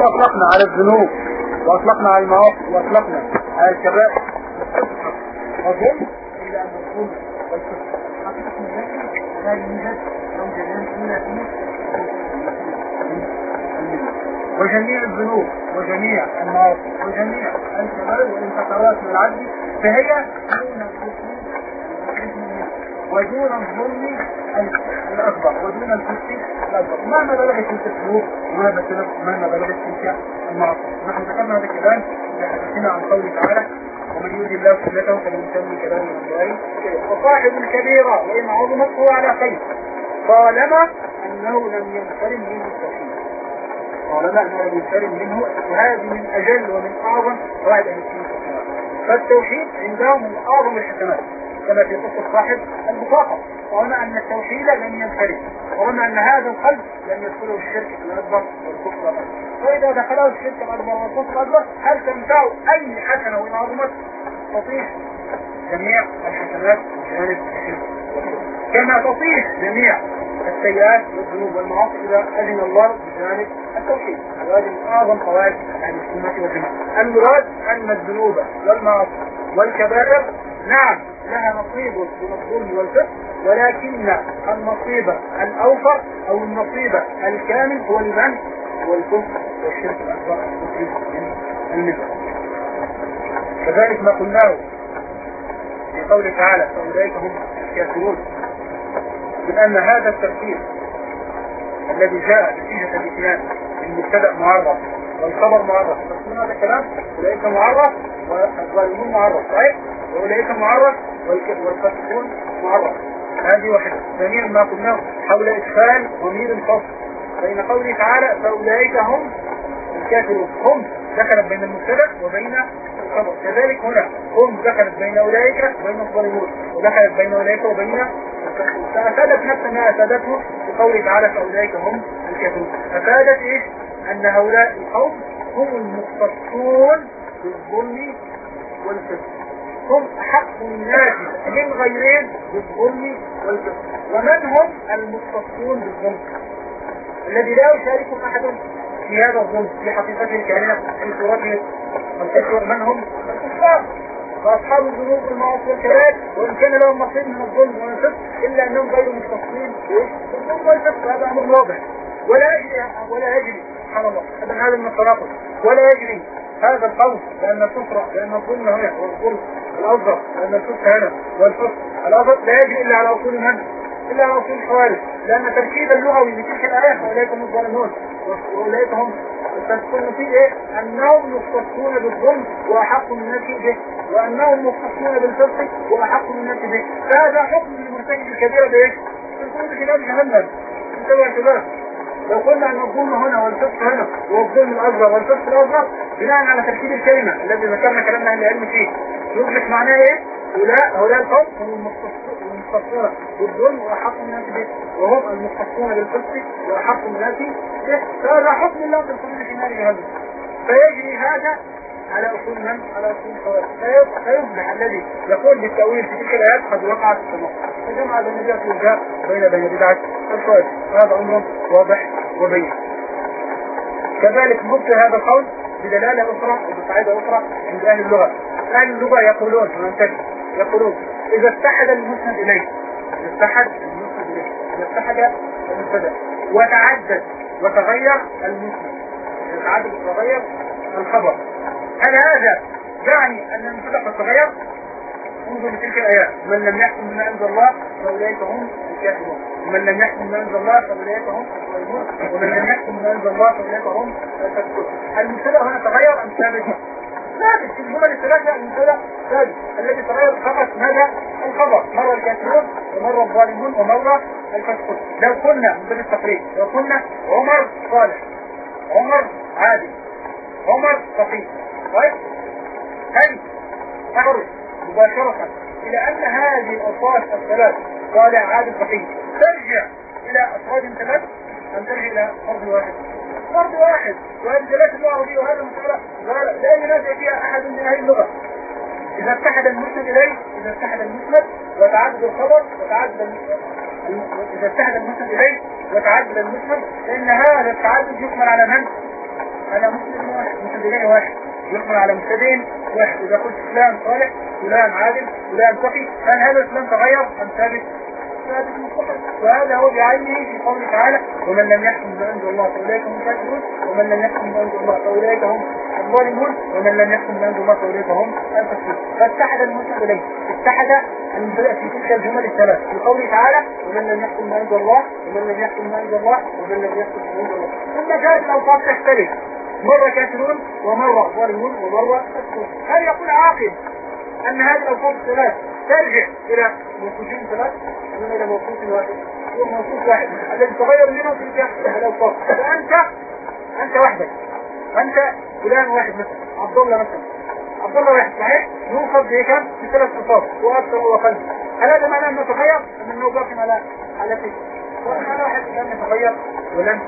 وأطلقنا على الذنوب وأطلقنا على المواقف وأطلقنا على الكبائر. وظلم إلى أن الظلم والكفر حقيقه من لا يوجد زوجين الا في وجميع الذنوب وجميع المواقف وجميع الكبائر والانتقالات العبد فهي دون الكفر ودون الظلم الأكبر ودون الكفر الأكبر مهما بلغت تلك السلوك ومهما بلغت تلك المعصية نحن ذكرنا هذا الكلام. إذا حدثنا عن قوله تعالى ومن يريد الله سنته فلن يسمي كلام الله. وصاحب الكبيرة وإن عظمت هو على خير. طالما أنه لم ينفرد منه التوحيد طالما أنه لم ينفرد منه وهذه من أجل ومن أعظم قواعد أهل السنة فالتوحيد عندهم من أعظم الحسنات كما في قصة صاحب البطاقة ورغم أن التوحيد لم ينفرد. ورغم أن هذا القلب لم يدخله الشرك الأكبر والكفر الأكبر فإذا دخله الشرك الأكبر والكفر الأكبر هل تنفعه أي حسنة وإن عظمت تطيح جميع الحسنات وجانب الشرك كما تطيح جميع السيئات والذنوب والمعاصي إذا أذن الله بجانب التوحيد. وهذه من أعظم قواعد أهل السنة والجماعة. المراد أن الذنوب والمعاصي والكبائر نعم لها نصيب من الظلم والفسق ولكن النصيب الأوفر أو النصيب الكامل هو لمن؟ هو الكفر والشرك الأكبر من المثل كذلك ما قلناه في قوله تعالى فأولئك هم الكافرون من أن هذا التفسير الذي جاء نتيجة الاثنان المبتدأ معرض والخبر معرض تقولون هذا الكلام أولئك معرض والظالمون معرض صحيح؟ وأولئك معرض والفاسقون معرض. هذه واحدة. ثانيا ما قلناه حول إدخال ضمير الفصل. بين قوله تعالى فأولئك هم الكافرون. هم دخلت بين المبتدأ وبين الخبر. كذلك هنا هم دخلت بين أولئك وبين الظالمون ودخلت بين أولئك وبين فأفادت نفس ما أفادته بقوله تعالى فأولئك هم الكافرون. أفادت إيش؟ أن هؤلاء القوم هم المختصون بالظلم والفسق. هم أحق الناس من غيرهم بالظلم والكفر ومن هم المختصون بالظلم؟ الذي لا يشاركهم أحد في هذا الظلم في حقيقته الكاملة في صورته الكفر. من هم؟ الكفار. فأصحاب الذنوب والمعاصي والكبائر وإن كان لهم نصيب من الظلم والفسق إلا أنهم غير مختصين بالظلم والفسق. هذا أمر واضح. ولا يجري ولا يجري سبحان الله. هذا من التناقض. ولا يجري هذا القول لأن الكفر لأن الظلم هنا والظلم الأصغر لأن الكفر هنا والفسق الأصغر لا يجري إلا على أصول من؟ إلا على أصول الخوارج لأن تركيب اللغوي لتلك الآيات وأولئك هم الظالمون وأولئك هم تكون فيه إيه؟ أنهم مختصون بالظلم وأحق من الناس به وأنهم مختصون بالفسق وأحق من الناس به فهذا حكم للمرتكب الكبيرة بإيه؟ في كتاب جهنم انتبه شباب لو قلنا أن الظلم هنا والفسق هنا والظلم الأصغر والفسق الأصغر بناء على تركيب الكلمة الذي ذكرنا كلامنا أهل العلم فيه. يدرك معناه إيه؟ هؤلاء هؤلاء القوم هم المختصون بالظلم وأحق الناس به وهم المختصون بالفسق وأحق الناس به فهذا حكم الله في في نار جهنم فيجري هذا على أصول من؟ على أصول الخوارج فيصبح الذي يقول بالتأويل في تلك الآيات قد وقع في السماء فجمع بين النجاة والجاء بين بين بدعة الخوارج هذا أمر واضح وبين. كذلك مبطل هذا القول بدلالة أخرى وبقاعدة أخرى عند أهل اللغة. أهل اللغة يقولون في يقولون إذا اتحد المسند إليه إذا اتحد المسند إليه إذا اتحد المبتدا وتعدد وتغير المسند تعدد وتغير الخبر. هل هذا يعني أن المبتدا قد؟ انظر لتلك الآيات. من لم يحكم بما أنزل الله فأولئك هم الكافرون ومن لم يحكم بما أنزل الله فأولئك هم الظالمون. ومن لم يحكم بما أنزل الله فأولئك هم الفاسقون. المبتدا هنا تغير أم ثابت؟ ثابت. في الجمل الثلاثة المبتدا ثابت. الذي تغير فقط ماذا؟ الخبر. مرة الكافرون ومرة الظالمون ومرة الفاسقون. لو قلنا من باب التقريب لو قلنا عمر صالح عمر عادل عمر صفي طيب. هل تخرج مباشرة إلى أن هذه الأصوات الثلاث صالح عادل صحيح ترجع إلى أفراد ثلاث أم ترجع إلى فرد واحد؟ فرد واحد. وهذه ثلاث اللغة دي وهذا المسألة لا ينازع فيها أحد من هذه اللغة. إذا اتحد المسند إليه إذا اتحد المسند وتعدد الخبر وتعدد إذا اتحد المسند إليه وتعدد المسند فإن هذا التعدد يكمل على من؟ على مسلم واحد مبتدئين واحد. يحمل على مبتدئين. واحد إذا قلت فلان صالح فلان عادل فلان تقي هل هذا الإسلام تغير أم ثابت؟ وهذا هو بعينه في قوله تعالى ومن لم يحكم بما انزل الله فأولئك هم الكافرون ومن لم يحكم بما انزل الله فأولئك هم الظالمون ومن لم يحكم بما انزل الله فأولئك هم الفاسقون. فاتحد المسلمين اتحد في تلك الجمل الثلاث. في قوله تعالى ومن لم يحكم بما انزل الله ومن لم يحكم بما انزل الله ومن لم يحكم بما انزل الله. ثم جاءت الأوصاف تختلف. مرة كافرون ومرة ظالمون ومرة فاسقون هل يقول عاقل أن هذه الاوصاف الثلاث ترجع إلى موصوفين ثلاث؟ من إلى موصوف واحد. هو موصوف واحد. الذي تغير منه تلك الاوصاف فأنت أنت وحدك. أنت فلان واحد مثلا. عبد الله مثلا. عبد الله واحد صحيح؟ يوصف بكم بثلاث صفات وأكثر واقل هل هذا معناه أنه تغير؟ أم أنه باقي على على فكره وأنا واحد لم يتغير ولم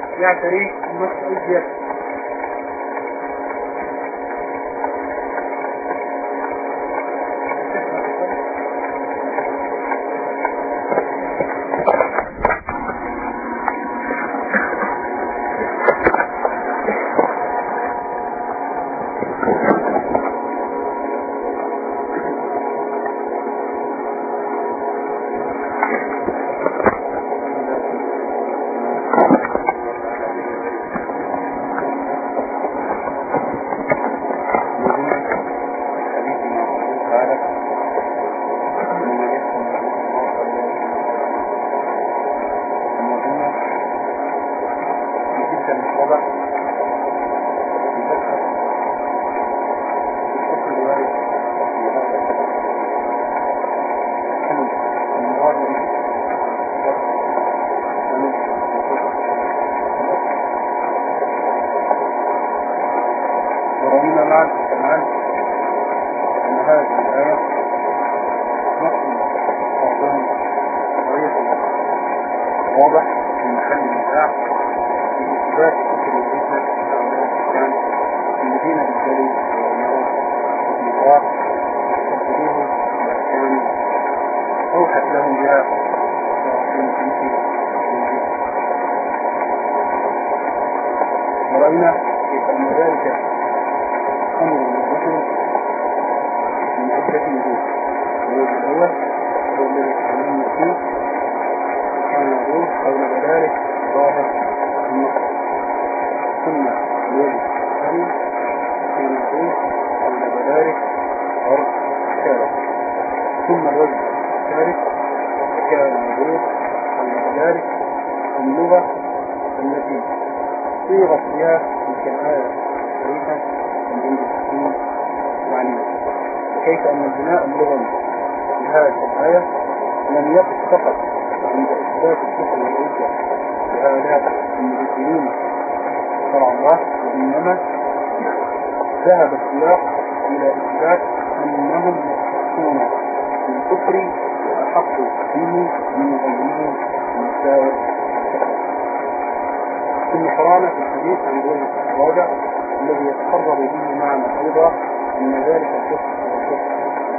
وضحت لهم بها ورأينا كيف أن ذلك أمر الرسل من عدة وجوه الوجه الأول هو الذي تعلمنا فيه كان يقول قول ذلك ظاهر ثم الوجه الثاني كان يقول قول ذلك عرض الشارع ثم الوجه التارك الظروف المدارك اللغة التي صيغت فيها تلك الآية الشريفة من الحكيم وعليم وكيف أن بناء اللغة في لهذه الآية لم يقف فقط عند إثبات الكفر والعزة لهؤلاء المدخلين شرع الله وإنما ذهب السياق إلى إثبات أنهم مختصون بالكفر ويقدمه ويبينه ثم حرامة في الحديث عن وجه الراجع الذي يتقرب به مع أيضا من ذلك الشخص والشخص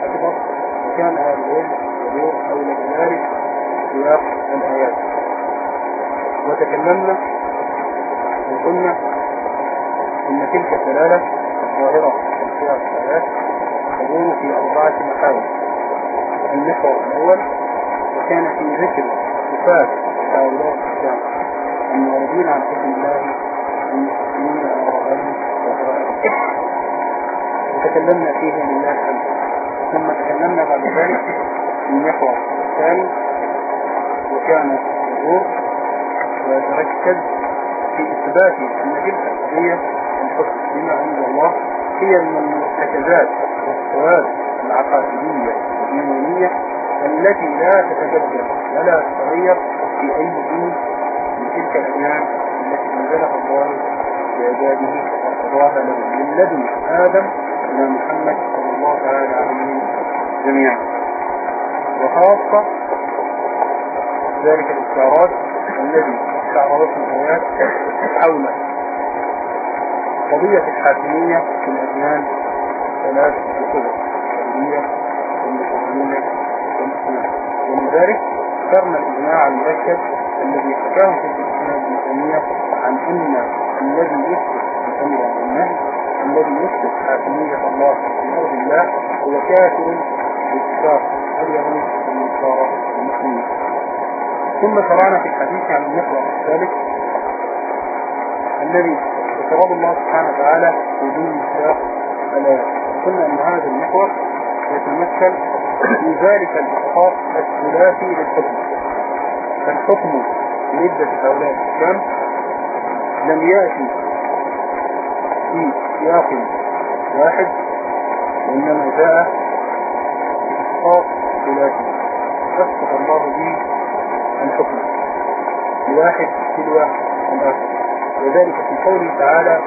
الأكبر وكان هذا الوجه يدور حول ذلك سياق الآيات وتكلمنا وقلنا أن تلك الدلالة الظاهرة في سياق الآيات تدور في أربعة محاور المحور الأول كان في ذكر صفات هؤلاء الإسلام المغربين عن حكم الله المسلمين العربيين وتكلمنا فيه لله الحمد ثم تكلمنا بعد ذلك في المحور الثاني وكان الظهور وتركز في إثبات أن تلك القضية الحكم بما عند الله. هي من المرتكزات والصفات العقائدية والإيمانية التي لا تتجدد ولا تتغير في أي دين من تلك الأديان التي أنزلها الله لعباده وقضاها له من لدن آدم إلى محمد صلى الله تعالى وسلم جميعا. وخاصة ذلك الاستعراض الذي استعرضته الآيات حول قضية الحاكمية في الأديان ثلاث كتب ذلك اخترنا الإجماع المؤكد الذي حكاه في الإسلام الإسلامية عن أن الذي يثبت الأمر والنهي الذي يثبت حاكمية الله في أرض الله هو كافر باتفاق اليهود والنصارى والمسلمين. ثم شرعنا في الحديث عن المحور الثالث الذي يتراب الله سبحانه وتعالى بدون اتفاق الآيات قلنا أن هذا المحور يتمثل في ذلك الإسقاط الثلاثي للحكم. فالحكم لعدة هؤلاء الإسلام لم يأتي في سياق واحد وإنما جاء إسقاط ثلاثي. أسقط الله به الحكم. لواحد تلو الآخر. وذلك في قوله تعالى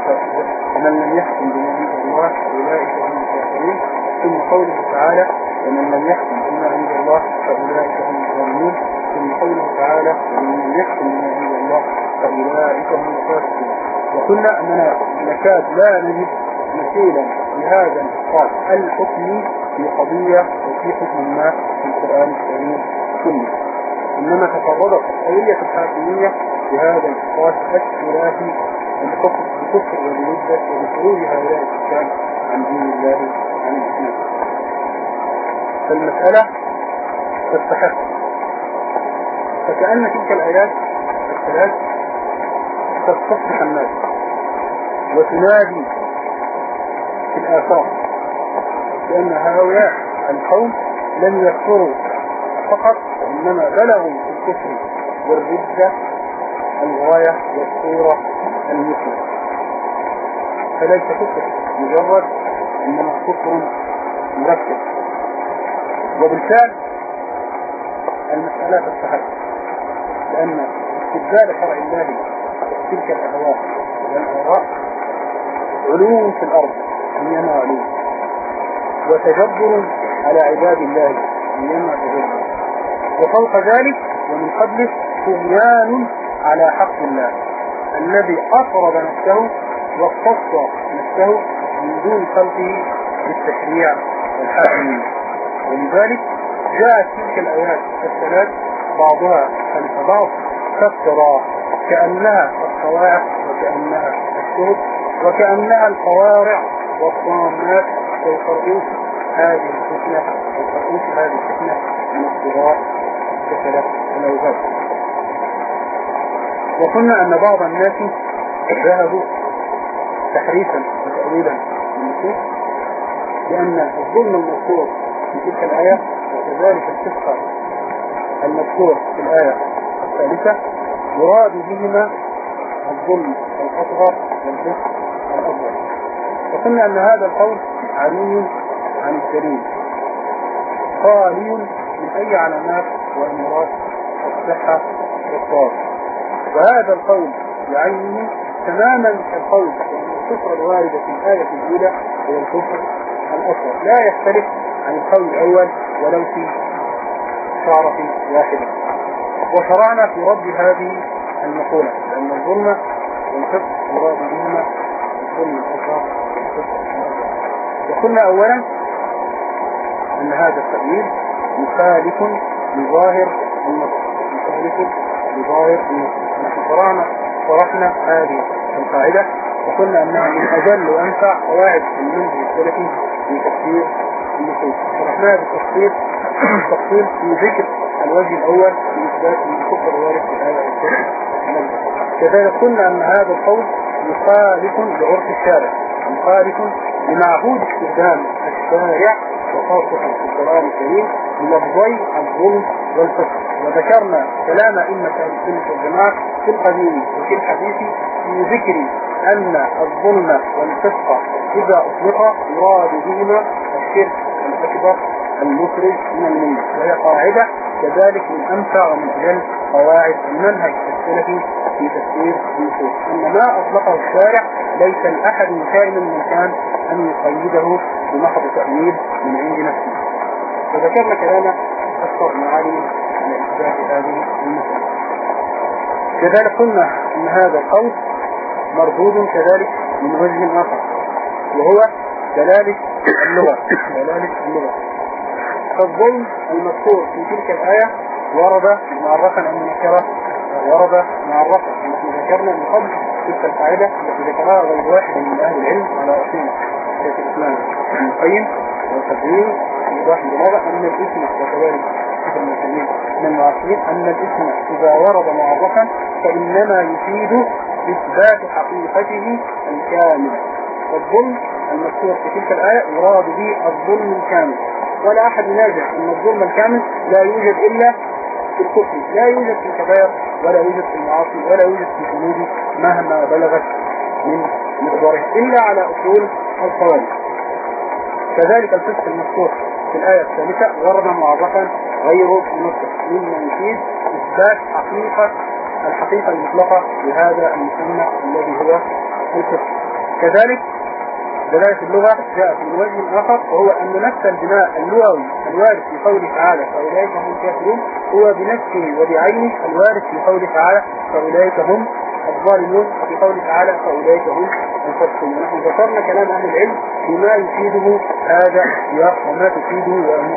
ومن لم يحكم أنزل الله فأولئك هم الكافرون. ثم قوله تعالى ومن لم يحكم بما أنزل الله فأولئك هم الظالمون. ثم قوله تعالى ومن لم يحكم بما أنزل الله فأولئك هم الفاسقون. وقلنا أننا نكاد لا نجد مثيلا لهذا الإسقاط الحكمي في قضية وفي حكم ما في القرآن الكريم كله إنما تفرضت قضية الحاكمية بهذا الإسقاط الثلاثي الحكم بكفر وبردة وبخروج هؤلاء الإسلام عن دين الله. فالمسألة تستحق. فكأن تلك الآيات الثلاث تستصبح الناس وتنادي في الآثار لأن هؤلاء القوم لم يكفروا فقط إنما بلغوا في الكفر والردة الغاية والصورة المثلى. فليس كفر مجرد إنما كفر مركب. وبالفعل المسألة تستحق لأن استبدال شرع الله تلك الأهواء والآراء علو في الأرض إنما علو وتجبر على عباد الله إنما تجبر. وفوق ذلك ومن قبله طغيان على حق الله الذي أفرض نفسه واختص نفسه من دون خلقه بالتشريع والحاكمية ولذلك جاءت تلك الآيات الثلاث بعضها خلف بعض كالصراع كأنها الصواعق وكأنها الشهب وكأنها القوارع والصامات ويقرؤوس هذه الفتنة ويقرؤوس هذه الفتنة من الصراع كثرة الأوهام. وقلنا أن بعض الناس ذهبوا تحريفا وتأويلا للنصوص لأن الظلم المذكور في تلك الآية وكذلك الفسق المذكور في الآية الثالثة يراد بهما الظلم الأصغر والفسق الأصغر. وقلنا أن هذا القول علي عن الدليل. خالي من أي علامات وأمراض الصحة والصواب. وهذا القول يعين تماما القول الكفر الواردة في الآية الأولى هو الكفر الأصغر لا يختلف عن القول الأول ولو في شعرة واحدة. وشرعنا في رد هذه المقولة لأن الظلم والكفر يراد بهما. الظلم الأصغر وقلنا أولا أن هذا التأويل مخالف لظاهر النص مخالف لظاهر النص نحن شرعنا شرحنا هذه القاعدة. وقلنا أنها من أجل وأنفع قواعد المنهج السلفي في تفسير النصوص شرحناها بالتفصيل تفصيل في ذكر الوجه الأول في إثبات الكفر الوارد في الآية الكريمة كذلك قلنا أن هذا القول مخالف لعرف الشارع مخالف لمعهود استخدام الشارع وخاصة في القرآن الكريم للفظي الظلم والفسق. وذكرنا كلام أئمة السنة والجماعة في القديم وفي الحديث في ذكر أن الظلم والفسق إذا أطلق يراد بهما الشرك الأكبر المخرج من المنة وهي قاعدة كذلك من أنفع ومن أجل قواعد المنهج السلفي في تفسير النصوص. أن ما أطلقه الشارع ليس لأحد كائن من كان أن يقيده بمحض تأويل من عند نفسه. وذكرنا كلام أكثر معاني على إثبات هذه المسألة. كذلك قلنا أن هذا القول مردود كذلك من وجه آخر وهو دلالة اللغة دلالة اللغة. فالظلم المذكور في تلك الآية ورد معرفا عن النكرة ورد معرفا نحن ذكرنا من قبل تلك القاعدة التي ذكرها غير واحد من أهل العلم على أصول شيخ الإسلام ابن القيم والتدوين إيضاح البلاغة أن الاسم وكذلك من المعاصرين أن الاسم إذا ورد معرفا فإنما يفيد إثبات حقيقته الكاملة والظلم المذكور في تلك الآية يراد به الظلم الكامل. ولا أحد ينازع أن الظلم الكامل لا يوجد إلا في الكفر لا يوجد في الكبائر ولا يوجد في المعاصي ولا يوجد في الذنوب مهما بلغت من مقداره إلا على أصول الخوارج كذلك الفسق المذكور في الآية الثالثة ورد معرفا غير مطلق مما يفيد إثبات حقيقة الحقيقة المطلقة لهذا المسمى الذي هو الفسق كذلك دلالة اللغة جاءت من وجه آخر وهو أن نفس البناء اللغوي الوارد في قوله تعالى فأولئك هم الكافرون هو بنفسه وبعينه الوارد في قوله تعالى فأولئك هم الظالمون وفي قوله تعالى فأولئك هم الفاسقون. ونحن ذكرنا كلام أهل العلم بما يفيده هذا السياق وما تفيده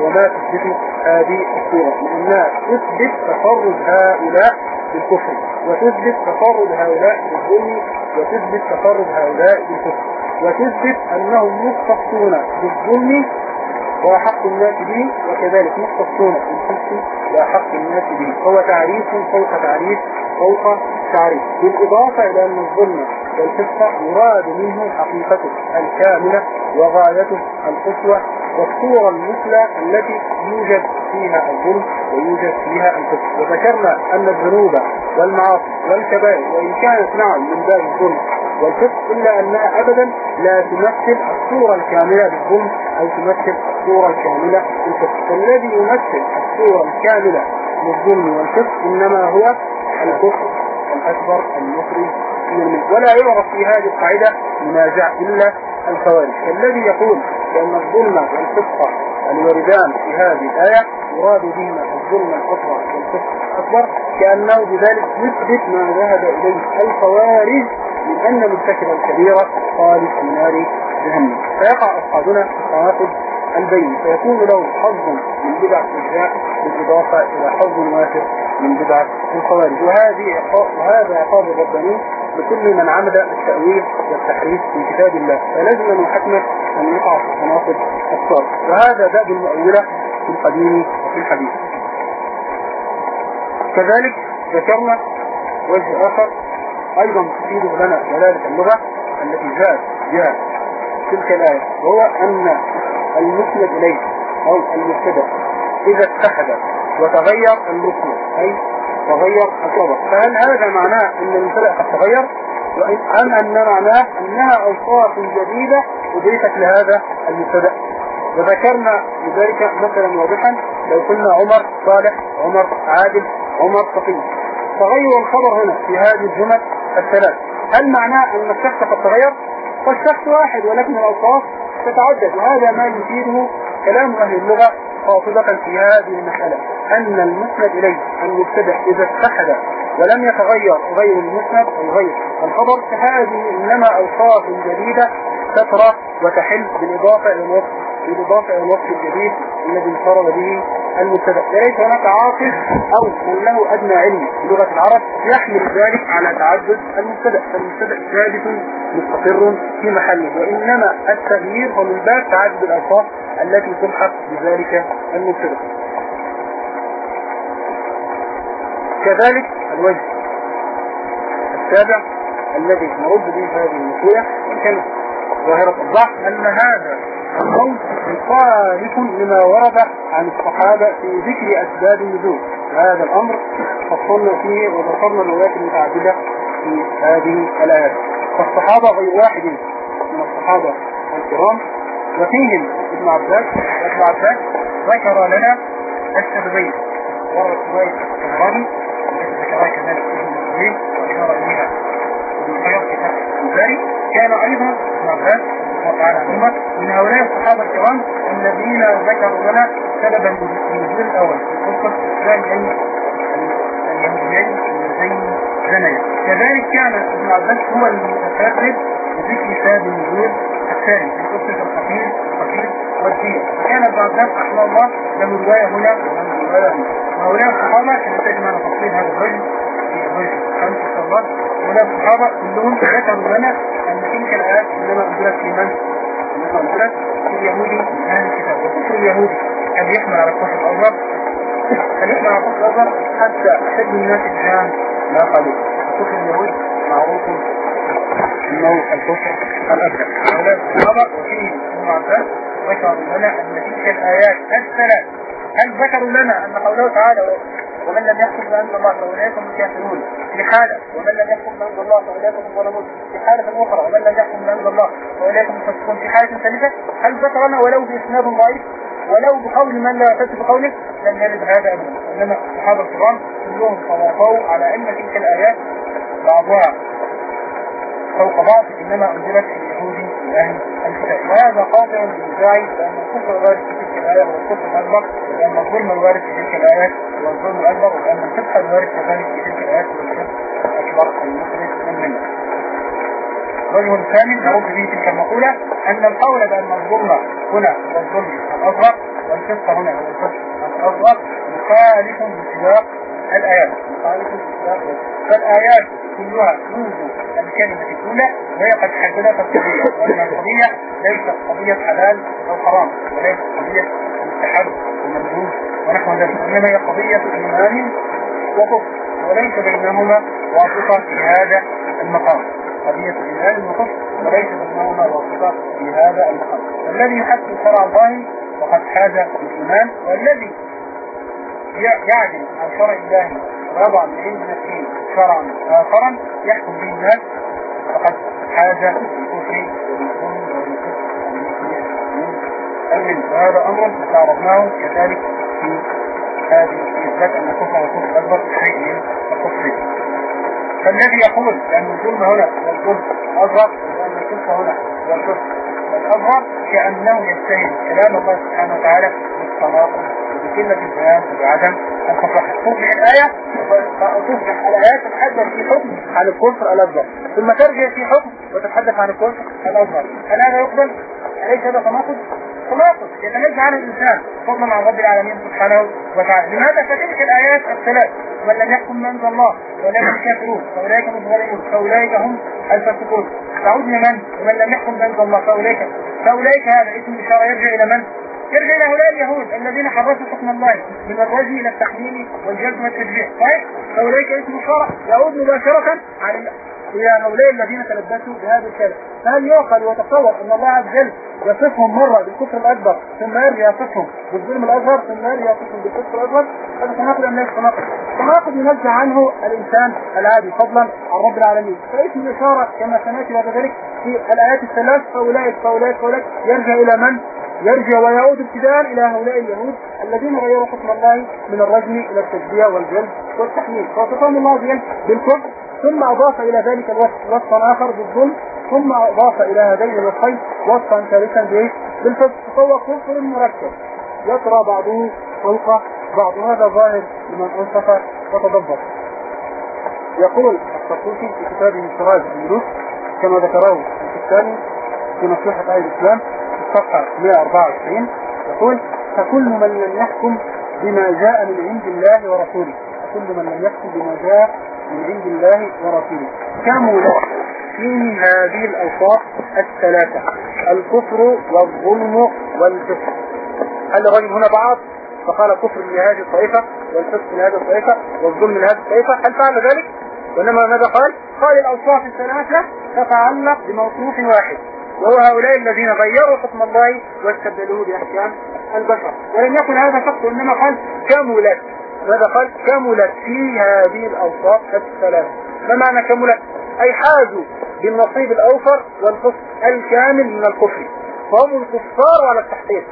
وما تثبت هذه الصورة. لأنها تثبت تفرد هؤلاء بالكفر وتثبت تفرد هؤلاء بالظلم وتثبت تفرد هؤلاء بالكفر وتثبت أنهم مختصون بالظلم وأحق الناس به وكذلك مختصون بالحق وأحق الناس به. هو تعريف فوق تعريف فوق تعريف. بالإضافة إلى أن الظلم والفسق يراد منه حقيقته الكاملة وغايته القصوى والصورة المثلى التي يوجد فيها الظلم ويوجد فيها الفسق وذكرنا أن الذنوب والمعاصي والكبائر وإن كانت نعم من باب الظلم والفسق إلا أنها أبدا لا تمثل الصورة الكاملة للظلم أو تمثل الصورة الكاملة للفسق فالذي يمثل الصورة الكاملة للظلم والفسق إنما هو الكفر الأكبر المخرج ولا يعرف في هذه القاعدة منازع إلا الخوارج. الذي يقول بأن الظلم والفسق الوردان في هذه الآية يراد بهما الظلم الأصغر والفسق الأكبر كأنه بذلك يثبت ما ذهب إليه الخوارج من أن مرتكب الكبيرة خالد في نار جهنم. فيقع أصحابنا في التناقض البين فيكون له حظ من بدع الإجزاء بالإضافة إلى حظ وافر من بدع الخوارج. وهذه وهذا عقاب الرباني لكل من عمد التأويل والتحريف في كتاب الله. فلازم من حكمه أن يقع في التناقض الصالح وهذا باب المؤولة في القديم وفي الحديث. كذلك ذكرنا وجه آخر أيضا تفيد لنا دلالة اللغة التي جاءت بها تلك الآية وهو أن المسند إليه أو المبتدأ إذا اتحد وتغير المسند أي تغير الخبر فهل هذا معناه أن المبتدأ قد تغير؟ أم أن معناه أنها أوصاف جديدة أضيفت لهذا المبتدأ؟ وذكرنا لذلك مثلا واضحا لو قلنا عمر صالح عمر عادل عمر فقيه. تغير الخبر هنا في هذه الجمل الثلاث. هل معناه أن الشخص قد تغير؟ فالشخص واحد ولكن الأوصاف تتعدد وهذا ما يفيده كلام أهل اللغة خاطبة في هذه المسألة. أن المسند إليه المبتدأ إذا اتحد ولم يتغير غير المسند أو غير الخبر فهذه إنما أوصاف جديدة تطرح وتحل بالإضافة إلى الوصف بالإضافة إلى الوصف الجديد الذي انفرد به المبتدا وليس هناك عاقل أو من له أدنى علم بلغة العرب يحمل ذلك على تعدد المبتدأ. فالمبتدأ ثابت مستقر في محله. وإنما التغيير هو من باب تعدد الألفاظ التي تلحق بذلك المبتدأ. كذلك الوجه السابع الذي نرد به هذه المسؤولة كانت ظاهرة الضعف أن هذا القول مخالف لما ورد عن الصحابة في ذكر أسباب النزول. هذا الأمر فصلنا فيه وذكرنا الروايات المتعددة في هذه الآيات فالصحابة غير واحد من الصحابة الكرام وفيهم ابن عباس. ابن عباس ذكر لنا السببين ورد رواية الطبراني التي ذكرها كذلك ابن مسلم وأشار إليها. ابن حجر كان أيضا ابن عباس تعالى عنهما من هؤلاء الصحابة الكرام الذين ذكروا لنا سببا للنزول الأول. في قصة إسلام اليهوديين اللذين زنيا كذلك كان ابن عباس هو المتفرد بذكر سبب النزول الثاني في قصة الفقير الفقير والدين. كان ابن عباس رحمه الله له رواية هنا وله وهؤلاء الصحابة كانت تجمع تفصيل هذا الرجل خمسة الله. ولا الصحابة كلهم ذكروا لنا أن تلك الآيات إنما أنزلت في من؟ في اليهودي أهل الكتاب وكفر اليهودي كان يحمل على الكفر الأصغر كان يحمل على الكفر الأصغر حتى أشد الناس الجهان لا قليل. كفر اليهود معروف إنه الكفر الأكبر هؤلاء الصحابة وفيه ابن عباس ذكروا لنا أن تلك الآيات الثلاث هل ذكروا لنا أن قوله تعالى ومن لم يحكم بأنزل الله فأولئك هم الكافرون؟ في حالة ومن لم يحكم بأنزل الله فأولئك هم الظالمون في حالة أخرى ومن لم يحكم بأنزل الله فأولئك هم الفاسقون في حالة ثالثة هل ذكر لنا ولو بإسناد ضعيف ولو بقول من لا يعتد بقوله لم يرد هذا أبدا. إنما الصحابة الكرام كلهم توافقوا على أن تلك الآيات بعضها فوق بعض إنما أنزلت اليهود وأهل الكتاب. وهذا قاطع بالنزاع بأن الكفر وارد في تلك الآية والكفر الأكبر وأن الظلم الوارد في تلك الآيات والظلم الأكبر وأن الفتح الوارد كذلك في تلك الآيات والشرك الأكبر المخرج من منه الوجه الثاني نرد به تلك المقولة أن القول بأن الظلم هنا والظلم الأصغر والفسق هنا والفسق الأصغر مخالف بسياق الآيات. مخالف بسياق فالآيات كلها منذ الكلمة الأولى وهي قد حددت القضية. وأن القضية ليست قضية حلال أو حرام وليست قضية مستحب ومندوب ونحو ذلك. إنما هي قضية إيمان وكفر. وليس بينهما واسطة في هذا المقام. قضية الإيمان وكفر وليس بينهما واسطة في هذا المقام. الذي يحكم شرع الله وقد حاز الإيمان والذي يعدل عن شرع الله ويضع من عند نفسه شرعا آخرا يحكم به الناس فقد حاز الكفر والمن وهذا أمر تعرضناه كذلك في هذه أن الكفر والكفر شيء من فالذي يقول أن الظلم هنا والظلم أصغر وأن الكفر هنا والكفر الأصغر كأنه يستهل كلام الله سبحانه وتعالى بالتناقض وبقلة البيان وبعدم الفصاحة تصبح الآية تصبح الآيات تتحدث في حكم عن الكفر الأصغر ثم ترجع في حكم وتتحدث عن الكفر الأصغر هل هذا يقبل؟ أليس هذا تناقض؟ تناقض يتنزع عن الإنسان. فضلا عن رب العالمين سبحانه وتعالى. لماذا فتلك الآيات الثلاث؟ لم يحكم من الله فأولئك الكافرون فأولئك هم الظالمون فأولئك هم الفاسقون. تعود لمن ومن لم يحكم من الله فأولئك. فأولئك هذا اسم إشارة يرجع إلى من؟ يرجع إلى هؤلاء اليهود الذين حرفوا حكم الله من الرجل إلى التحليل والجزم والتشبيه صحيح؟ فأولئك اسم إشارة. يعود مباشرة على إلى هؤلاء الذين تلبسوا بهذا الكلام فهل يعقل ويتصور أن الله عز وجل يصفهم مرة بالكفر الأكبر ثم يرجع يصفهم بالظلم الأصغر ثم يرجع يصفهم بالكفر الأصغر هذا تناقض أم ليس تناقض؟ تناقض ينزع عنه الإنسان العادي فضلا عن رب العالمين فاسم الإشارة كما سمعت بعد ذلك في الآيات الثلاث فأولئك فأولئك فأولئك يرجع إلى من؟ يرجع ويعود ابتداء إلى هؤلاء اليهود الذين غيروا حكم الله من الرجم إلى التشبيه والجلد والتحميل فوصفهم الله بالكفر ثم أضاف إلى ذلك الوصف وصفا آخر بالظلم ثم أضاف إلى هذين الوصفين وصفا ثالثا بإيه؟ بالفسق فهو كفر مركب. يطرى بعضه فوق بعض. هذا ظاهر لمن أنصف وتدبر. يقول الصفوفي في كتابه سراج الملوك كما ذكره الثاني في نصيحة أهل الإسلام الصفحة 124 يقول فكل من لم يحكم بما جاء من عند الله ورسوله كل من لم يحكم بما جاء من عند الله ورسوله. كمل فيه هذه الأوصاف الثلاثة. الكفر والظلم والفسق. هل الرجل هنا بعض؟ فقال كفر لهذه الطائفة والفسق لهذه الطائفة والظلم لهذه الطائفة. هل فعل ذلك؟ وإنما ماذا قال؟ قال الأوصاف الثلاثة تتعلق بموصوف واحد وهو هؤلاء الذين غيروا حكم الله واستبدلوه بأحكام البشر. ولم يكن هذا فقط إنما قال كملت ماذا قال؟ كملت في هذه الأوصاف الثلاث ما معنى كملت؟ أي حازوا بالنصيب الأوفر والفصل الكامل من الكفر. فهم الكفار على التحقيق.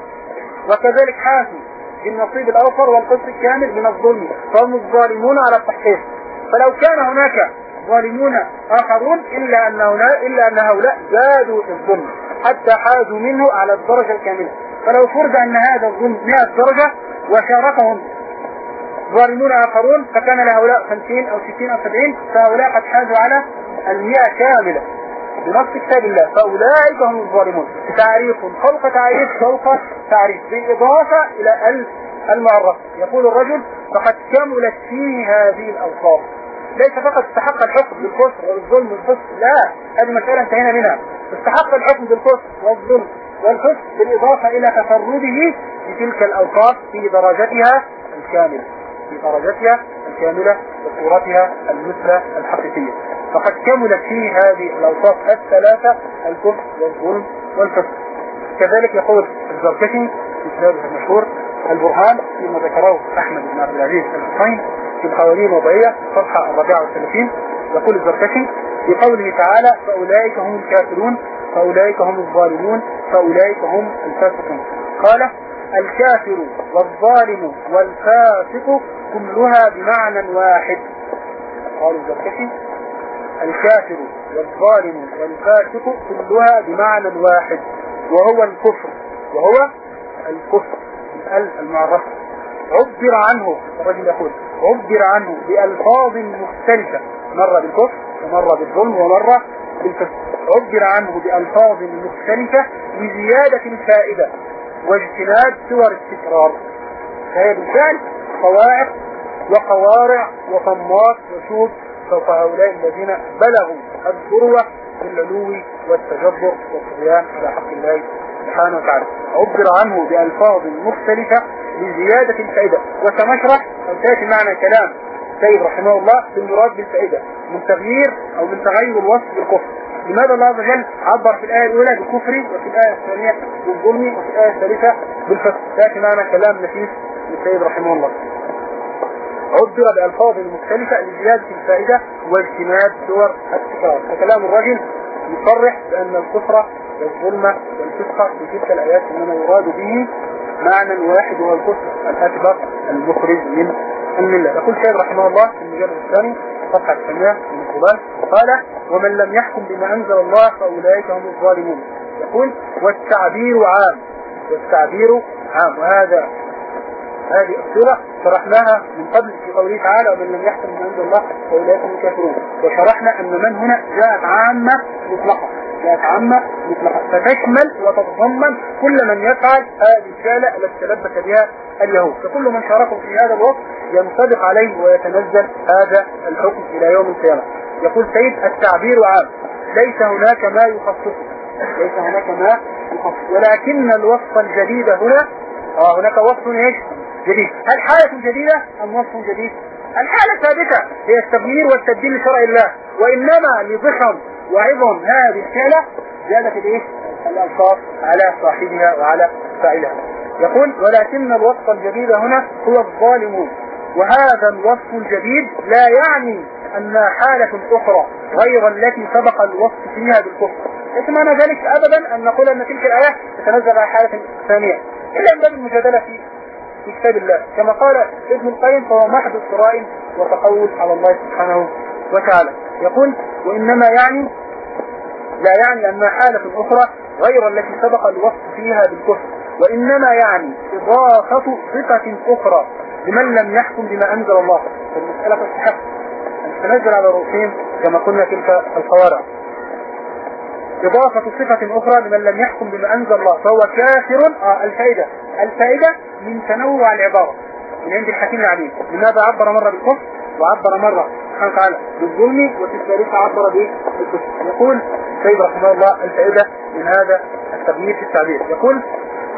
وكذلك حازوا بالنصيب الأوفر والفصل الكامل من الظلم. فهم الظالمون على التحقيق. فلو كان هناك ظالمون آخرون إلا أن هؤلاء إلا أن هؤلاء زادوا في الظلم. حتى حازوا منه على الدرجة الكاملة. فلو فرض أن هذا الظلم 100 درجة وشاركهم ظالمون آخرون فكان لهؤلاء 50 أو 60 أو 70 فهؤلاء قد حازوا على المئة كاملة. بنص كتاب الله فأولئك هم الظالمون. تعريف فوق تعريف فوق تعريف. بالإضافة إلى المعرف. يقول الرجل فقد كملت فيه هذه الأوصاف. ليس فقط استحق الحكم بالكفر والظلم والفسق لا هذه مسألة انتهينا منها. استحق الحكم بالكفر والظلم والفسق بالإضافة إلى تفرده بتلك الأوصاف في درجتها الكاملة. في درجتها الكاملة وصورتها المثلى الحقيقية. فقد كملت فيه هذه الأوصاف الثلاثة الكفر والظلم والفسق. كذلك يقول الزركشي في كتابه المشهور البرهان فيما ذكره أحمد بن عبد العزيز الحسين في القوانين الوضعية صفحة 34 يقول الزركشي في قوله تعالى فأولئك هم الكافرون فأولئك هم الظالمون فأولئك هم الفاسقون قال الكافر والظالم والفاسق كلها بمعنى واحد. قال الزركشي الكافر والظالم والفاسق كلها بمعنى واحد وهو الكفر وهو الكفر المعرفة. عبر عنه الرجل يقول عبر عنه بألفاظ مختلفة مرة بالكفر ومرة بالظلم ومرة بالفسق. عبر عنه بألفاظ مختلفة لزيادة الفائدة واجتناب صور التكرار فهي بالفعل قواعد وقوارع وطمات وشوب فوق هؤلاء الذين بلغوا الذروة في العلو والتجبر والطغيان على حق الله سبحانه وتعالى. عبر عنه بألفاظ مختلفة لزيادة الفائدة. وسنشرح أو تأتي معنى كلام سيد رحمه الله في المراد بالفائدة من تغيير أو من تغير الوصف بالكفر لماذا الله عز وجل عبر في الآية الأولى بالكفر وفي الآية الثانية بالظلم وفي الآية الثالثة بالفسق تأتي معنى كلام نفيس للسيد رحمه الله. عبر بألفاظ مختلفة لزيادة الفائدة واجتناب صور التكرار. فكلام الرجل يصرح بأن الكفر والظلم والفسق في تلك الآيات إنما يراد به معنى واحد هو الكفر الأكبر المخرج من الملة يقول شيخ رحمه الله في المجلد الثاني صفحة 900 من القبال قال ومن لم يحكم بما أنزل الله فأولئك هم الظالمون. يقول والتعبير عام والتعبير عام. وهذا هذه الصورة شرحناها من قبل في قوله تعالى ومن لم يحكم بما أنزل الله فأولئك هم الكافرون. وشرحنا أن من هنا جاءت عامة مطلقة. جاءت عامة مطلقة فتشمل وتتضمن كل من يفعل الفعلة التي تلبس بها اليهود. فكل من شاركهم في هذا الوقت ينطبق عليه ويتنزل هذا الحكم إلى يوم القيامة. يقول سيد التعبير عام. ليس هناك ما يخصصه ليس هناك ما يخصصه ولكن الوصف الجديد هنا آه هناك وصف إيش؟ جديد. هل حالة جديدة أم وصف جديد؟ الحالة ثابتة. هي التغيير والتبديل لشرع الله. وإنما لضخم وعظم هذه الفعلة زادت الإيه؟ الألفاظ على صاحبها وعلى فاعلها. يقول ولكن الوصف الجديد هنا هو الظالمون. وهذا الوصف الجديد لا يعني أن حالة أخرى غير التي سبق الوصف فيها بالكفر. ليس معنى ذلك أبدا أن نقول أن تلك الآية تتنزل على حالة ثانية. إلا من باب المجادلة في كتاب الله. كما قال ابن القيم فهو محض افتراء وتقول على الله سبحانه وتعالى. يقول وإنما يعني لا يعني أن حالة أخرى غير التي سبق الوصف فيها بالكفر وإنما يعني إضافة صفة أخرى لمن لم يحكم بما أنزل الله. فالمسألة تستحق أن تنزل على رؤوسهم كما قلنا تلك القوارع. إضافة صفة أخرى لمن لم يحكم بما أنزل الله فهو كافر. آه الفائدة. الفائدة من تنوع العبارة. من عند الحكيم العليم. لماذا عبر مرة بالكفر؟ وعبر مرة. سبحانه وتعالى. بالظلم وفي الثالثة عبر بالكفر يقول سيد رحمه الله الفائدة من هذا التغيير في التعبير. يقول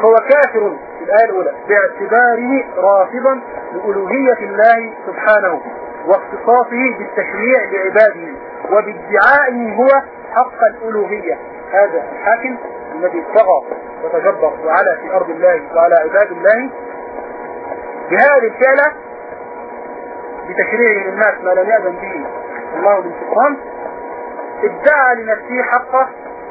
هو كافر في الآية الأولى باعتباره رافضا لألوهية الله سبحانه واختصاصه بالتشريع لعباده وبادعائه هو حق الألوهية. هذا الحاكم الذي طغى وتجبر وعلى في أرض الله وعلى عباد الله بهذه الفعلة بتشريع للناس ما لم يأذن به الله من سلطان ادعى لنفسه حق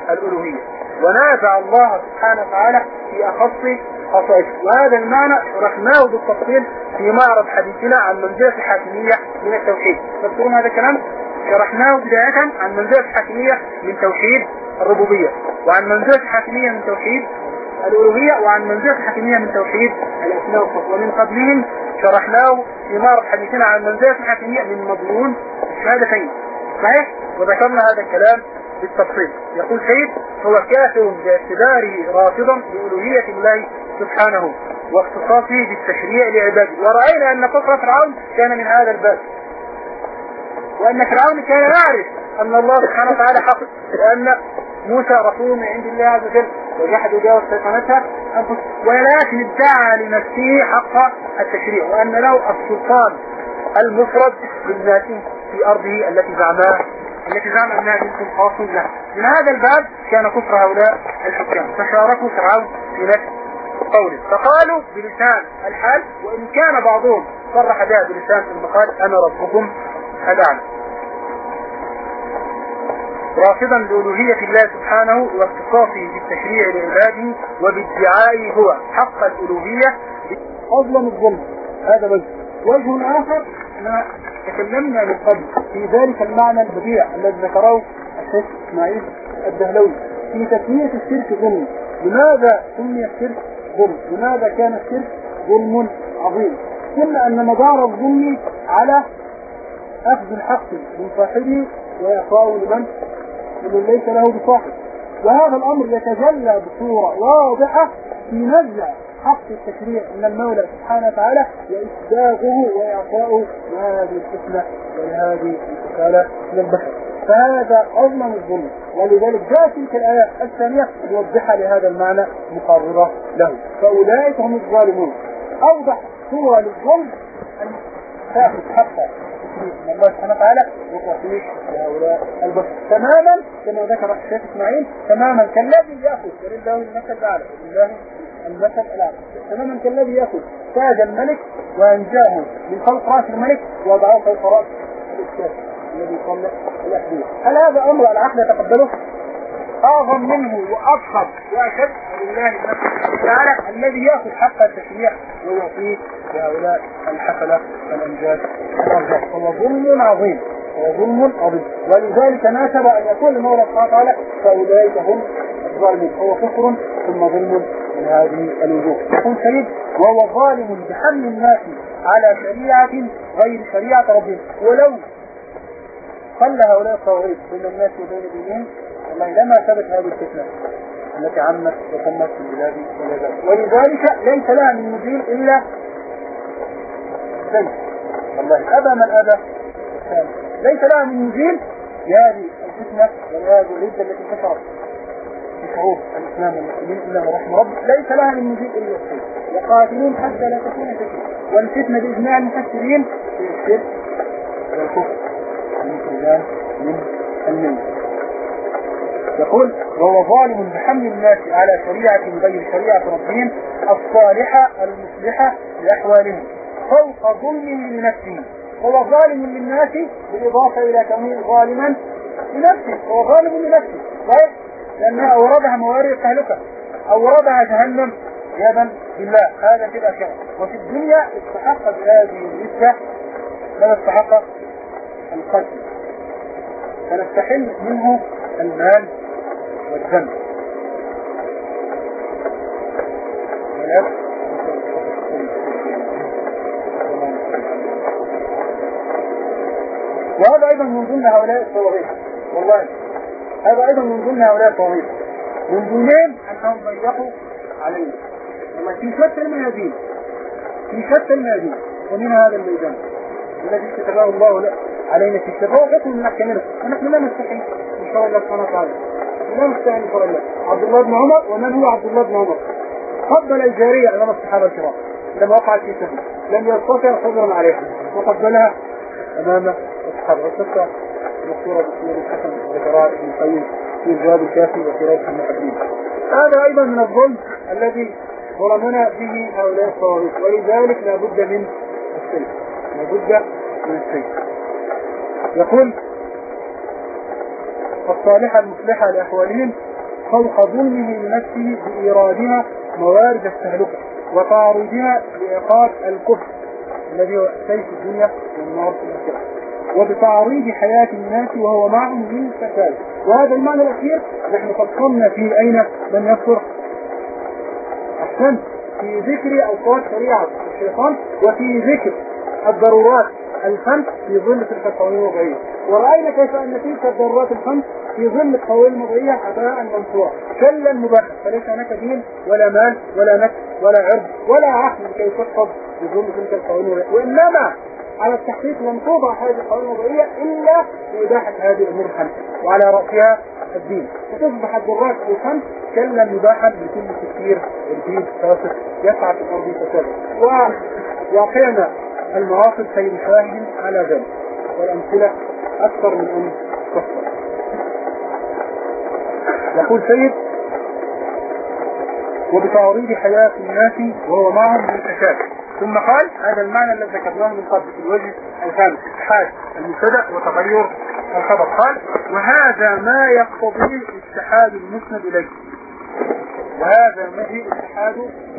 الألوهية. ونازع الله سبحانه وتعالى في أخص خصائصه. وهذا المعنى شرحناه بالتفصيل في معرض حديثنا عن منزلة الحاكمية من التوحيد. تذكرون هذا الكلام؟ شرحناه بداية عن منزلة الحاكمية من توحيد الربوبية وعن منزلة الحاكمية من توحيد الألوهية وعن منزلة الحاكمية من توحيد الأسماء والصفات. ومن قبلهم شرحناه في معرض حديثنا عن منزلة الحاكمية من مضمون الشهادتين صحيح؟ وذكرنا هذا الكلام بالتفصيل. يقول سيد هو كافر باعتباره رافضا بألوهية الله سبحانه واختصاصه بالتشريع لعباده. ورأينا أن كفر فرعون كان من هذا الباب. وأن فرعون كان يعرف أن الله سبحانه وتعالى حق وأن موسى رسول من عند الله عز وجل وجحدوا بها واستيقنتها ولكن ادعى لنفسه حق التشريع وأن له السلطان المفرد بالذاته في أرضه التي زعمها التي زعم أنها ملك خاص له من هذا الباب كان كفر هؤلاء الحكام فشاركوا فرعون في نفس قوله. فقالوا بلسان الحال وإن كان بعضهم صرح بها بلسان المقال أنا ربكم الأعلى. رافضا لألوهية الله سبحانه واختصاصه بالتشريع لعباده وبادعائه هو حق الألوهية. أظلم الظلم. هذا وجه. وجه آخر ما تكلمنا من قبل في ذلك المعنى البديع الذي ذكره الشيخ إسماعيل الدهلوي. في تسمية الشرك ظلم. لماذا سمي الشرك ظلم؟ لماذا كان الشرك ظلم عظيم؟ قلنا أن مدار الظلم على أخذ الحق من صاحبه وإعطاؤه لمن لمن ليس له بصاحب. وهذا الأمر يتجلى بصورة واضحة في نزع حق التشريع من المولى سبحانه وتعالى وإسداغه وإعطاؤه لهذه الفتنة ولهذه الكفالة من البشر. فهذا أظلم الظلم. ولذلك جاء تلك الآيات الثانية موضحة لهذا المعنى مقررة له. فأولئك هم الظالمون. أوضح صورة للظلم أن تأخذ حقه من الله سبحانه وتعالى وتعطيه لهؤلاء البشر. تماما كما ذكر الشيخ إسماعيل تماما كالذي يأخذ ولله المثل الأعلى ولله المثل الأعلى. تماما كالذي يأخذ تاج الملك وأنجاه من فوق رأس الملك ووضعه فوق رأس الاستاذ الذي يصلح الاحدية هل هذا أمر العقل يتقبله؟ أعظم منه وابخر وأشد لله تعالى الذي يأخذ حق التشريع ويعطيه لهؤلاء الحفلة الأنجاز الأرجاء فهو ظلم عظيم. هو ظلم عظيم. ولذلك ناسب أن يقول المولى سبحانه وتعالى فأولئك هم الظالمون. هو كفر ثم ظلم من هذه الوجوه. يقول سيد وهو ظالم بحمل الناس على شريعة غير شريعة ربهم. ولو صلى هؤلاء الطواغيت بين الناس وبين دينهم والله لما ثبت هذه الفتنة. التي عمت وتمت في البلاد ولذلك ليس لها من مدير إلا زيد والله أبى من أبى. ليس لها من مدير لهذه الفتنة ولهذه الردة التي انتشرت في شعوب الإسلام والمسلمين إلا رحم رب. ليس لها من مدير إلا الشرك. وقاتلون حتى لا تكون فتنة والفتنة بإجماع المفسرين في الشرك والكفر المسلمان من الميت يقول وهو ظالم بحمل الناس على شريعة غير شريعة ربهم الصالحة المصلحة لأحوالهم فوق ظلمه لنفسه هو ظالم للناس بالإضافة إلى كونه ظالما لنفسه هو ظالم لنفسه طيب؟ لأنه أوردها موارد التهلكة أوردها جهنم عياذا بالله هذا في الآخرة. وفي الدنيا استحق بهذه الردة ماذا استحق القتل فنستحل منه المال والذنب وهذا أيضا من ضمن هؤلاء الطواغيت والله هذا أيضا من ضمن هؤلاء الطواغيت من دونين أنهم ضيقوا علينا. في شتى الميادين. في شتى الميادين. ومن هذا الميدان الذي كتبه الله علينا في الشفاء. حكم من احكامنا ونحن لا نستحي إن شاء الله سبحانه وتعالى. لا نستعين بفضل الله عبد الله بن عمر. ومن هو عبد الله بن عمر؟ قبل الجارية أمام الصحابة الكرام. لما وقعت في سفن لم يستطع صبرا عليها. وقبلها أمام الصحابة. والقصة مذكورة بسم الحسن ذكراء ابن القيم في الجواب الكافي وفي روح المحبين. هذا أيضا من الظلم الذي ظلمنا به هؤلاء الصواريخ. ولذلك لابد من السيف. لابد من السيف. يقول فالصالحة المصلحة لأحوالهم فوق ظلمه لنفسه بإيرادها موارد التهلكة وتعرضها لإيقاف الكفر الذي هو سيف الدنيا والنار في الآخرة. وبتعريض حياة الناس وهو معهم من فساد. وهذا المعنى الأخير نحن قمنا فيه أين من يذكر أحسن. في ذكر أوقات شريعة الشيطان وفي ذكر الضرورات الخمس في ظل تلك القوانين الوضعية ورأينا كيف أن تلك الضرورات الخمس في ظل القوانين الوضعية أباء منصورا كلا مباحا فليس هناك دين ولا مال ولا نفس ولا عرض ولا عقل لكي تحفظ في ظل تلك القوانين الوضعية وإنما على التحقيق لن توضع هذه القوانين الوضعية إلا بإباحة هذه الأمور الخمسة وعلى رأسها الدين. وتصبح الضرات أو الخمس كلا مباحا لكل تفكير جديد فاسد يسعى في الأرض فساد وواقعنا المواقف سيد شاهد على ذلك والأمثلة أكثر من أن تفصل يقول سيد وبتعريض حياة الناس وهو معهم من الفساد ثم قال هذا المعنى الذي ذكرناه من قبل في الوجه الخامس اتحاد المبتدأ وتغير الخبر. قال وهذا ما يقتضيه اتحاد المسند إليه. وهذا ما هي اتحاد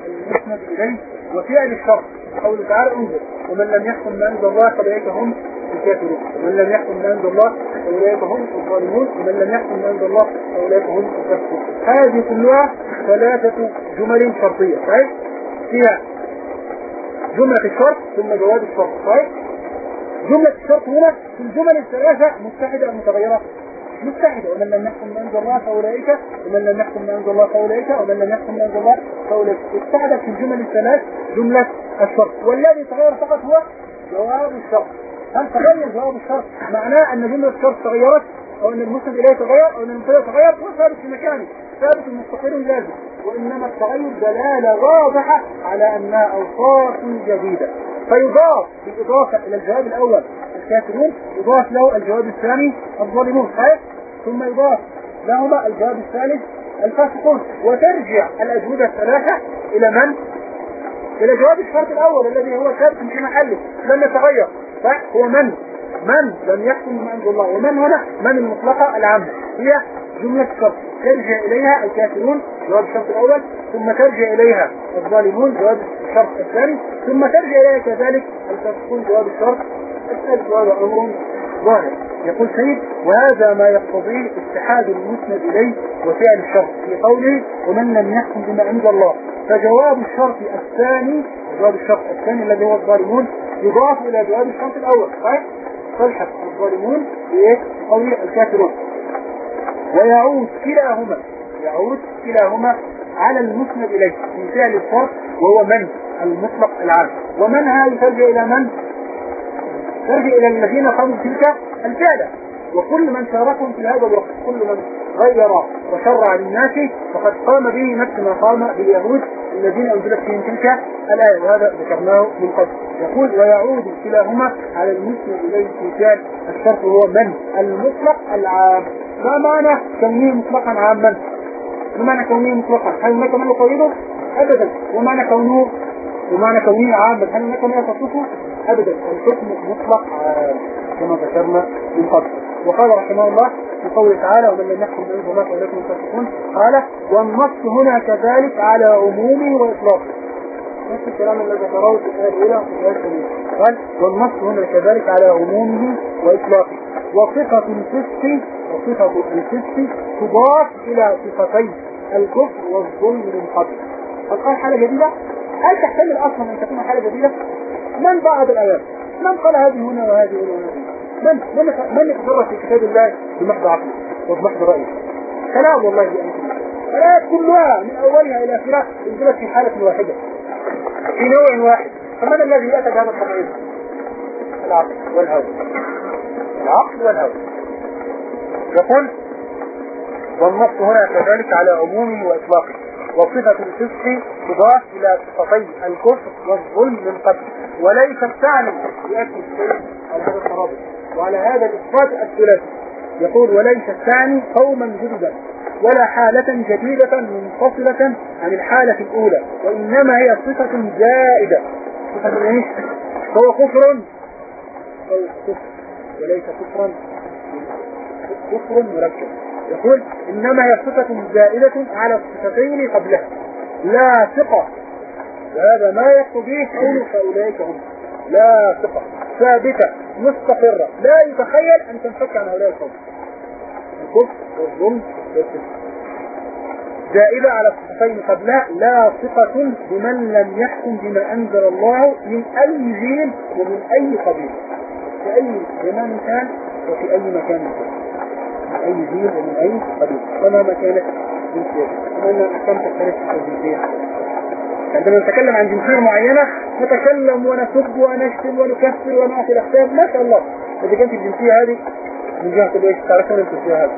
المسند إليه وفعل الشرط قوله تعالى انظر ومن لم يحكم ما انزل الله فاولئك هم الكافرون. ومن لم يحكم ما انزل الله فاولئك هم الظالمون. ومن لم يحكم ما انزل الله فاولئك هم الفاسقون هذه كلها ثلاثة جمل شرطية. صحيح فيها جملة الشرط ثم جواب الشرط. صحيح جملة الشرط هنا في الجمل الثلاثة متحدة متغيرة. متحدة ومن لم يحكم ما أنزل الله فأولئك ومن لم يحكم ما أنزل الله فأولئك ومن لم يحكم ما أنزل الله فأولئك. اتحدت في الجمل الثلاث جملة الشرط. والذي تغير فقط هو جواب الشرط. هل تغير جواب الشرط؟ معناه أن جملة الشرط تغيرت أو أن المسند إليه تغير أو أن المبتدا تغير هو ثابت في مكانه. ثابت مستقر لازم. وإنما التغير دلالة واضحة على أنها أوصاف جديدة. فيضاف بالإضافة إلى الجواب الأول الكافرون يضاف له الجواب الثاني الظالمون. صحيح ثم يضاف لهما الجواب الثالث الفاسقون. وترجع الأجوبة الثلاثة إلى من؟ إلى جواب الشرط الأول الذي هو ثابت في محله لم يتغير. صح هو من؟ من لم يحكم ما أنزل الله. ومن هنا؟ من المطلقة العامة. هي جملة شرط ترجع إليها الكافرون جواب الشرط الأول ثم ترجع إليها الظالمون جواب الشرط الثاني ثم ترجع إليها كذلك الفاسقون جواب الشرط الثالث وهذا أمر ظاهر يقول سيد وهذا ما يقتضيه اتحاد المسند إليه وفعل الشرط في قوله ومن لم يحكم بما عند الله فجواب الشرط الثاني جواب الشرط الثاني الذي هو الظالمون يضاف إلى جواب الشرط الأول صحيح؟ تلحق الظالمون بإيه؟ قول الكافرون ويعود كلاهما يعود كلاهما على المسند إليه في فعل الشرط وهو من المطلق العام ومنها يترجع إلى من؟ ترجع إلى الذين قاموا تلك الفعلة وكل من شاركهم في هذا الوقت كل من غير وشرع للناس فقد قام به نفس ما قام باليهود الذين أنزلت فيهم تلك الآية وهذا ذكرناه من قبل. يقول ويعود كلاهما على المسلم في فعل الشرط هو من؟ المطلق العام. ما معنى كونه مطلقا عاما؟ ما معنى كونه مطلقا؟ هل هناك من يقيده ابدا. ومعنى كونه ومعنى كونه عاما هل هناك من يتصفه ابدا. الحكم مطلق عام كما ذكرنا من قبل. وقال رحمه الله في قوله تعالى ومن لم يحكم بأنه ما فأولئك الفاسقون قال والنص هنا كذلك على عمومه وإطلاقه. نفس الكلام الذي ذكره في الآية الأولى وفي الآية الثانية. قال والنص هنا كذلك على عمومه وإطلاقه. وصفة الفسق وصفة الفسق تضاف إلى صفتين الكفر والظلم من قبل. قال حالة جديدة هل تحتمل أصلا أن تكون حالة جديدة؟ من بعض الآيات؟ من قال هذه هنا وهذه هنا وهذه من من من يتصرف في كتاب الله بمحض عقله وبمحض رأيه؟ كلام والله بأنتم الآيات كلها من أولها إلى آخرها انزلت في حالة واحدة. في نوع واحد. فمن الذي يأتى بهذا التبعيض العقل والهوى. العقل والهوى. يقول والنص هنا كذلك على عمومه وإطلاقه. وصفة الفسق تضاف إلى صفتي الكفر والظلم من قبل وليس الثاني يأتي الشيء أو هذا وعلى هذا الإثبات الثلاثي يقول وليس الثاني قوما جددا ولا حالة جديدة منفصلة عن الحالة الأولى وإنما هي صفة زائدة صفة إيه؟ هو كفر أو كفر وليس كفرا. كفر مركب. يقول إنما هي صفة زائدة على الصفتين قبلها. لا ثقة. وهذا ما يقتضيه قول فأولئك هم. لا ثقة. ثابتة. مستقرة. لا يتخيل أن تنفك عن هؤلاء القوم. الكفر والظلم والكفر زائدة على الصفتين قبلها. لا ثقة بمن لم يحكم بما أنزل الله من أي جيل ومن أي قبيل في أي زمان كان وفي أي مكان كان. من أي جيل ومن أي قبيل كما ما كانت جنسيته كما أن تختلف في الجنسية. عندما نتكلم عن جنسية معينة نتكلم ونسب ونشتم ونكفر ونعطي الأحكام ما شاء الله. إذا كانت الجنسية هذه من جهة إيش تعرفون أنتم الجهة هذه.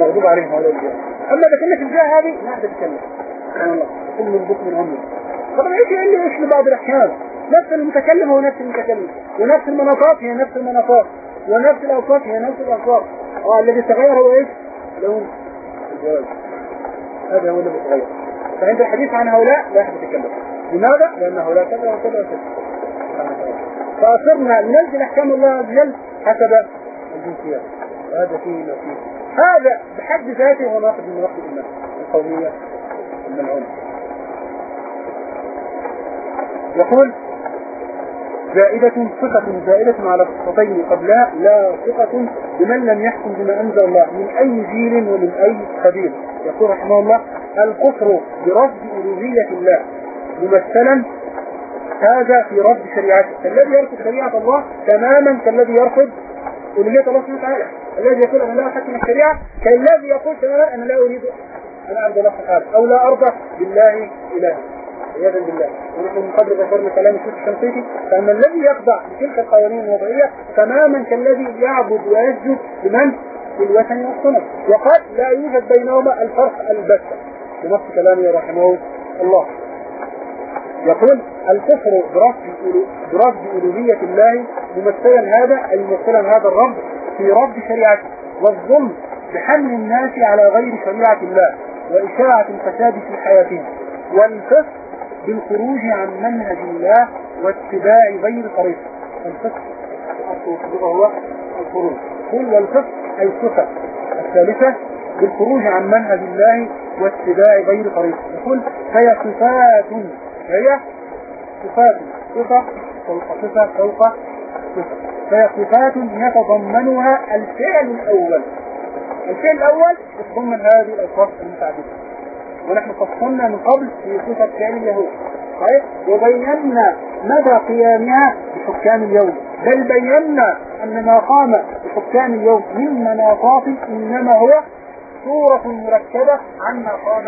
مغضوب عليهم هؤلاء الجهة. أما إذا في الجهة هذه ما حد يتكلم سبحان الله. كل من بطن طبعا إيش يقول لي إيش لبعض الأحكام نفس المتكلم هو نفس المتكلم ونفس المناطات هي نفس المناطات. ونفس الأوصاف هي نفس الأوصاف. آه الذي تغير هو إيش؟ لون الجواز هذا هو الذي تغير. فعند الحديث عن هؤلاء لا أحد يتكلم. لماذا؟ لأن هؤلاء كذا وكذا وكذا. فأصرنا ننزل أحكام الله عز وجل حسب الجنسيات وهذا فيه فيه. هذا بحد ذاته هو واحد من نواقض النفس القومية الملعونة يقول زائدة ثقة زائدة على الصفتين قبلها لا ثقة بمن لم يحكم بما أنزل الله من أي جيل ومن أي قبيل. يقول رحمه الله الكفر برفض ألوهية الله. ممثلا هذا في رفض شريعته. الذي يرفض شريعة الله تماما كالذي يرفض ألوهية الله سبحانه وتعالى. الذي يقول أنا لا أحكم الشريعة كالذي يقول تماما أنا لا أريد أن أعبد الله سبحانه أو لا أرضى بالله إلها. عياذا بالله. ونحن من قبل ذكرنا كلام الشيخ الشنقيطي فأن الذي يخضع لتلك القوانين الوضعية تماما كالذي يعبد ويسجد لمن؟ للوثن والصنم وقد لا يوجد بينهما الفرق البتة. بنص كلامه رحمه الله. يقول الكفر برفض ألوهية الله ممثلا هذا الممثلا هذا الرب في رفض شريعته. والظلم بحمل الناس على غير شريعة الله وإشاعة الفساد في حياتهم. والفسق بالخروج عن منهج الله واتباع غير طريق. الفسق هو الخروج كل الفسق أي الصفة الثالثة بالخروج عن منهج الله واتباع غير طريق. يقول هي صفات هي صفات صفة فوق صفة فوق صفة. فهي صفات يتضمنها الفعل الأول. الفعل الأول يتضمن هذه الأوصاف المتعددة. ونحن فصلنا من قبل في صفة فعل اليهود. طيب؟ وبينا مدى قيامها بحكام اليوم بل بينا أن ما قام بحكام اليوم من مناطات إنما هو صورة مركبة عما قام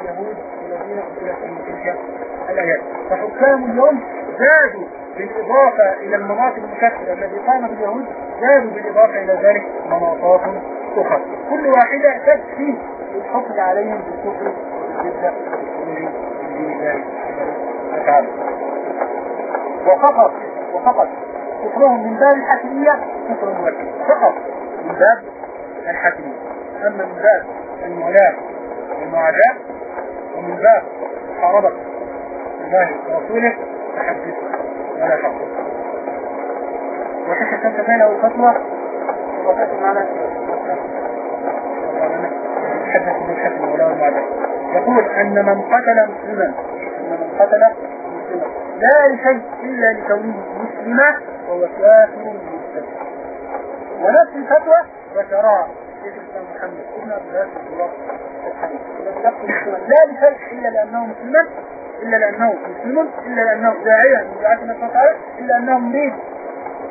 اليهود الذين أرسلت من تلك الآيات. فحكام اليوم زادوا بالإضافة إلى المناطق المكسرة التي قامت اليهود زادوا بالإضافة إلى ذلك مناطات أخرى. كل واحدة تكفي الحكم عليهم بالكفر والجدة تعالى وفقط وفقط كفرهم من باب الحاكمية كفر مركب فقط من باب الحاكمية أما من باب المولاة والمعاداة ومن باب محاربة الله ورسوله فحدث ولا وحكى كنت بينه وفتوى وقفت معنا حدث بالحكم ولا المعاداة يقول أن من قتل مسلما أن من قتل مسلما. لا لشيء إلا لكونه مسلما وهو كافر مسلم ونفس الفتوى ذكرها شيخ الإسلام محمد ابن عبد الله لا لشيء إلا لأنه مسلما إلا لأنه مسلم إلا لأنه داعيا من دعاة الله تعالى إلا أنه مريد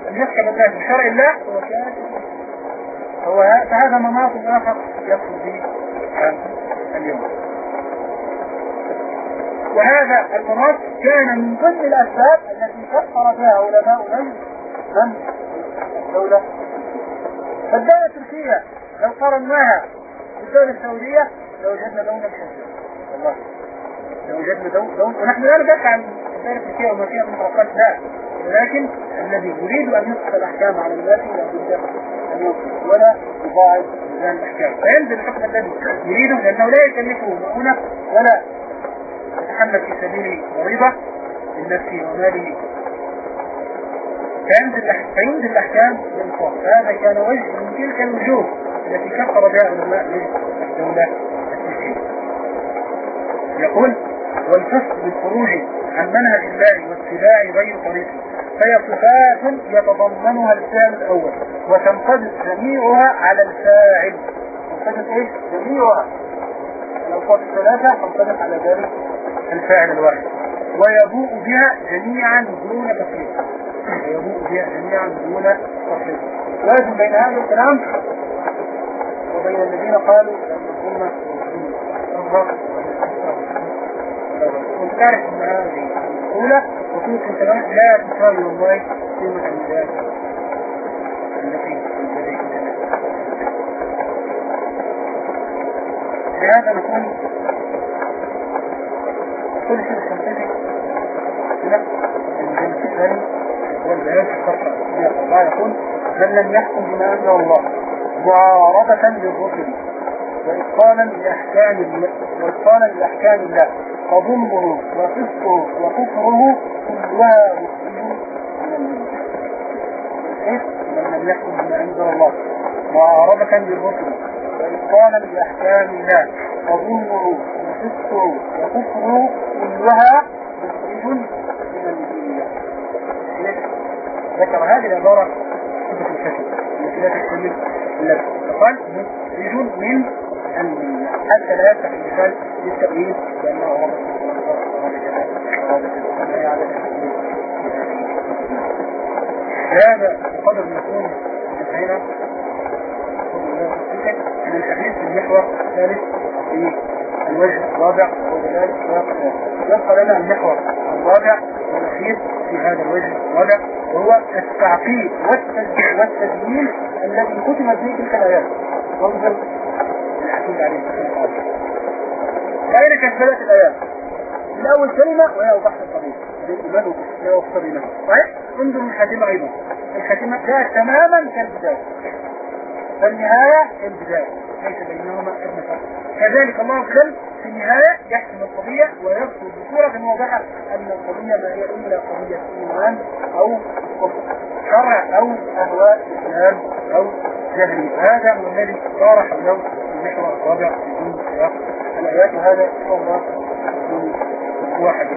أن يحكم الناس بشرع الله هو هو فهذا مناط آخر يدخل به اليوم. وهذا المناط كان من ضمن الأسباب التي كفر بها علماء من من؟ الدولة. فالدولة التركية لو قارناها بالدولة السعودية لوجدنا لونا شديدا والله. لون ونحن لا ندافع عن الدولة التركية وما فيها من فرقات لا. ولكن الذي يريد أن يسقط الأحكام على الناس لابد أن يوصل ولا يضاعف ميزان الأحكام. فينزل الحكم الذي يريده لأنه لا يكلفه مؤونة ولا. يتحمل في سبيله ضريبة من نفسه وماله فينزل الأحكام بالإنصاف فهذا كان وجه من تلك الوجوه التي كفر بها علماء للدولة التركية يقول والفسق بالخروج عن منهج الله واتباع غير طريقه فهي صفات يتضمنها الفعل الأول وتنقضي جميعها على الفاعل. تنقضي إيه؟ جميعها. الأوصاف الثلاثة تنقضي على ذلك الفاعل الواحد. ويبوء بها جميعا دون تفريق. ويبوء بها جميعا دون تفريق. لازم بين هذا الكلام وبين الذين قالوا أن الظلم ان هذه الأولى وكنت انت لا تساوي والله قيمة الميزان التي لهذا نقول كل شيء سنتفق لا الثاني هو البيان في الصفحة الله يقول من لم يحكم بما أنزل الله معارضة للرسل وإبطالا لأحكام وإبطالا لأحكام الله. فظلمه وفسقه وكفره كلها مسلم إيه؟ من لم يحكم الله معارضة للرسل وإبطالا لأحكام الله فظلمه وفسقه وكفره كلها مسلم من ذكر هذه العبارة في الفتح التي لا تختلف قال مخرج من حتى لا يفتح المثال للتأويل رابط هذا قدر يكون انتهينا من الحديث المحور الثالث في الوجه الرابع وذلك يبقى لنا المحور الرابع والأخير في هذا الوجه الرابع وهو التعقيد والتسجيل الذي ختمت به تلك الآيات. منظر الحكيم عليه أين كانت الآيات؟ من أول كلمة وهي أوضحت الطريق الإيمان لا إليه صحيح؟ انظر الحاتمة أيضا. الحاتمة جاءت تماما كالبداية. فالنهاية كالبداية. ليس بينهما ابن كذلك الله وجل في النهاية يحسم القضية ويذكر بصورة واضحة أن القضية ما هي إلا قضية إيمان أو شرع أو أهواء إسلام أو جهل. هذا هو الذي اليوم في المحور الرابع في دون السياق الآيات هذا